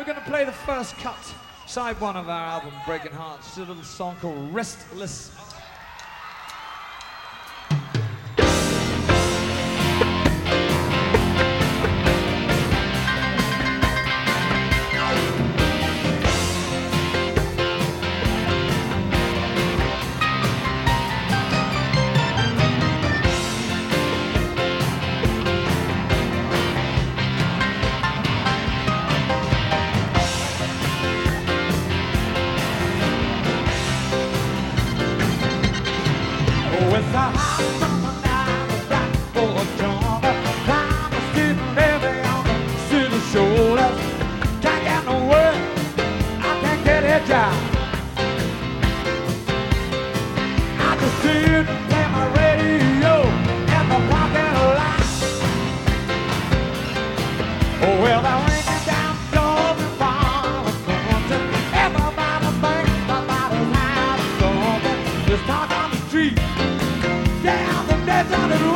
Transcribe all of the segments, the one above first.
we're going to play the first cut, side one of our album, Breaking Hearts. It's a little song called Restless America.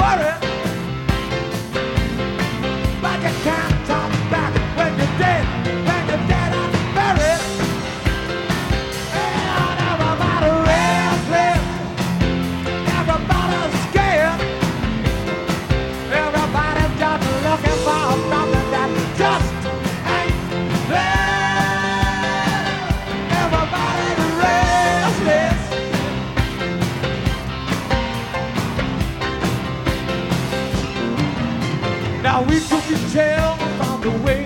worry. Now we took his tail and found a way.